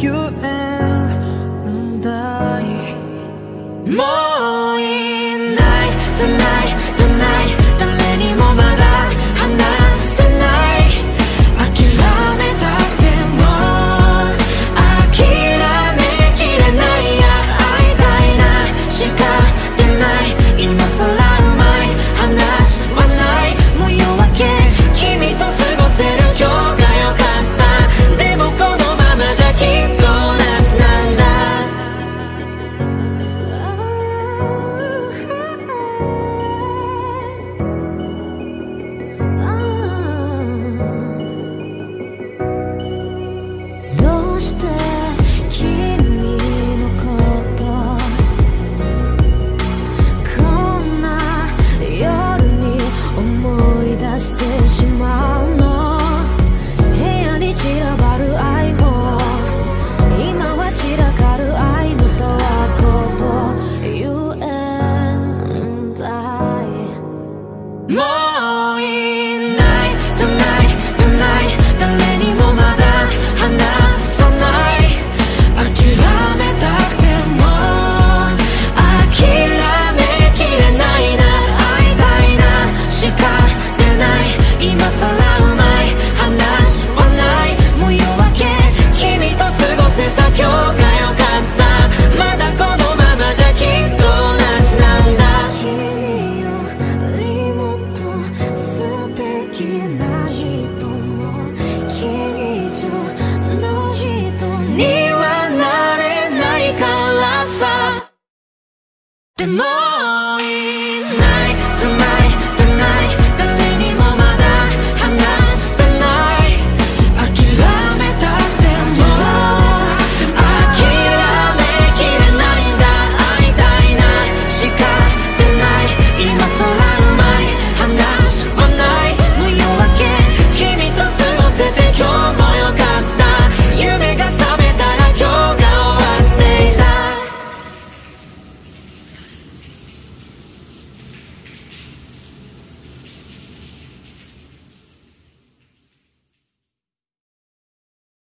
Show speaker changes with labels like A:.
A: You and I. もういない Te morir.